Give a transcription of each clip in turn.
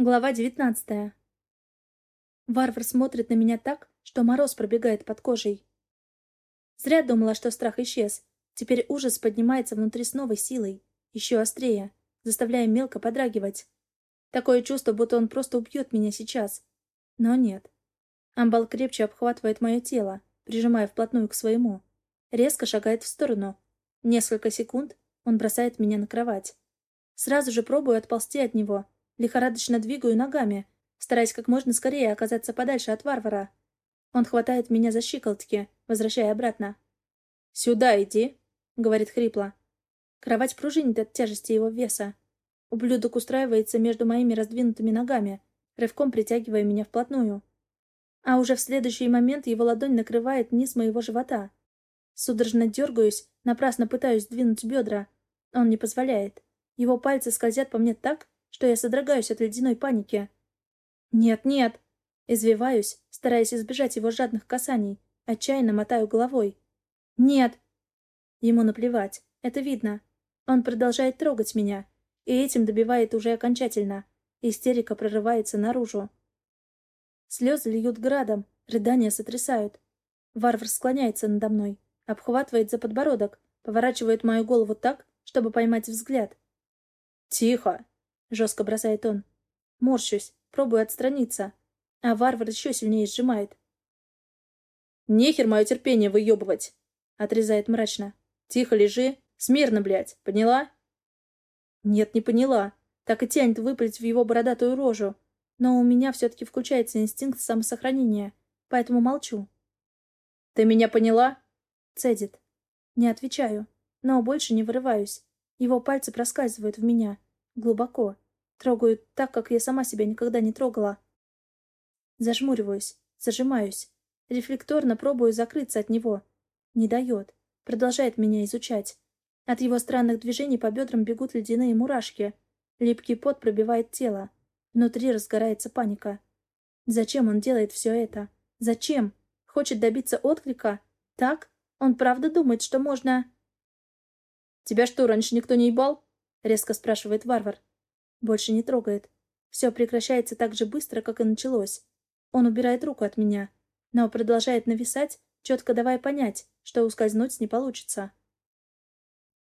Глава девятнадцатая. Варвар смотрит на меня так, что мороз пробегает под кожей. Зря думала, что страх исчез. Теперь ужас поднимается внутри с новой силой, еще острее, заставляя мелко подрагивать. Такое чувство, будто он просто убьет меня сейчас. Но нет. Амбал крепче обхватывает мое тело, прижимая вплотную к своему. Резко шагает в сторону. Несколько секунд он бросает меня на кровать. Сразу же пробую отползти от него — Лихорадочно двигаю ногами, стараясь как можно скорее оказаться подальше от варвара. Он хватает меня за щиколотки, возвращая обратно. «Сюда иди», — говорит хрипло. Кровать пружинит от тяжести его веса. Ублюдок устраивается между моими раздвинутыми ногами, рывком притягивая меня вплотную. А уже в следующий момент его ладонь накрывает низ моего живота. Судорожно дергаюсь, напрасно пытаюсь двинуть бедра. Он не позволяет. Его пальцы скользят по мне так, что я содрогаюсь от ледяной паники. «Нет, нет!» Извиваюсь, стараясь избежать его жадных касаний, отчаянно мотаю головой. «Нет!» Ему наплевать, это видно. Он продолжает трогать меня, и этим добивает уже окончательно. Истерика прорывается наружу. Слезы льют градом, рыдания сотрясают. Варвар склоняется надо мной, обхватывает за подбородок, поворачивает мою голову так, чтобы поймать взгляд. «Тихо!» — жестко бросает он. Морщусь, пробую отстраниться, а варвар еще сильнее сжимает. «Нехер мое терпение выебывать!» — отрезает мрачно. «Тихо лежи, смирно, блядь, поняла?» «Нет, не поняла. Так и тянет выпалить в его бородатую рожу. Но у меня все-таки включается инстинкт самосохранения, поэтому молчу». «Ты меня поняла?» — цедит. Не отвечаю, но больше не вырываюсь. Его пальцы проскальзывают в меня — Глубоко. Трогаю так, как я сама себя никогда не трогала. Зажмуриваюсь, зажимаюсь. Рефлекторно пробую закрыться от него. Не дает. Продолжает меня изучать. От его странных движений по бедрам бегут ледяные мурашки. Липкий пот пробивает тело. Внутри разгорается паника. Зачем он делает все это? Зачем? Хочет добиться отклика? Так? Он правда думает, что можно... «Тебя что, раньше никто не ебал?» — резко спрашивает варвар. Больше не трогает. Все прекращается так же быстро, как и началось. Он убирает руку от меня, но продолжает нависать, четко давая понять, что ускользнуть не получится.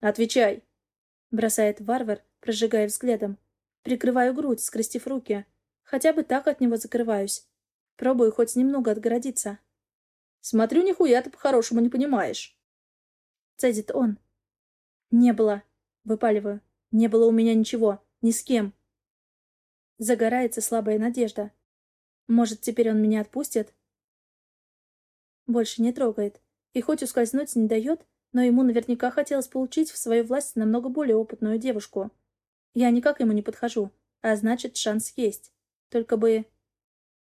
«Отвечай!» — бросает варвар, прожигая взглядом. Прикрываю грудь, скрестив руки. Хотя бы так от него закрываюсь. Пробую хоть немного отгородиться. «Смотрю, нихуя ты по-хорошему не понимаешь!» Цедит он. «Не было!» — выпаливаю. Не было у меня ничего. Ни с кем. Загорается слабая надежда. Может, теперь он меня отпустит? Больше не трогает. И хоть ускользнуть не дает, но ему наверняка хотелось получить в свою власть намного более опытную девушку. Я никак ему не подхожу, а значит, шанс есть. Только бы...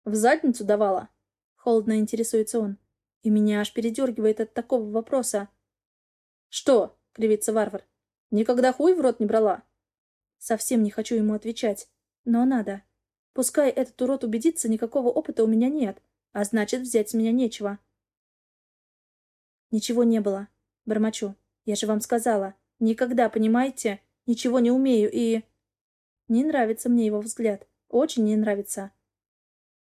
В задницу давала? Холодно интересуется он. И меня аж передергивает от такого вопроса. «Что?» — кривится варвар. Никогда хуй в рот не брала? Совсем не хочу ему отвечать. Но надо. Пускай этот урод убедится, никакого опыта у меня нет, а значит, взять с меня нечего. Ничего не было. Бормочу. Я же вам сказала. Никогда, понимаете? Ничего не умею и... Не нравится мне его взгляд. Очень не нравится.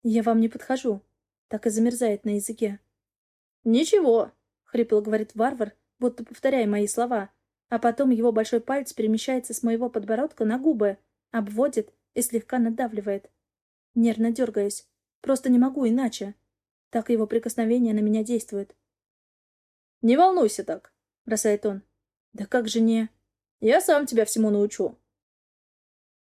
Я вам не подхожу. Так и замерзает на языке. «Ничего», — хрипло говорит варвар, будто повторяя мои слова. А потом его большой палец перемещается с моего подбородка на губы, обводит и слегка надавливает. Нервно дергаюсь. Просто не могу иначе. Так его прикосновение на меня действует. «Не волнуйся так», — бросает он. «Да как же не...» «Я сам тебя всему научу».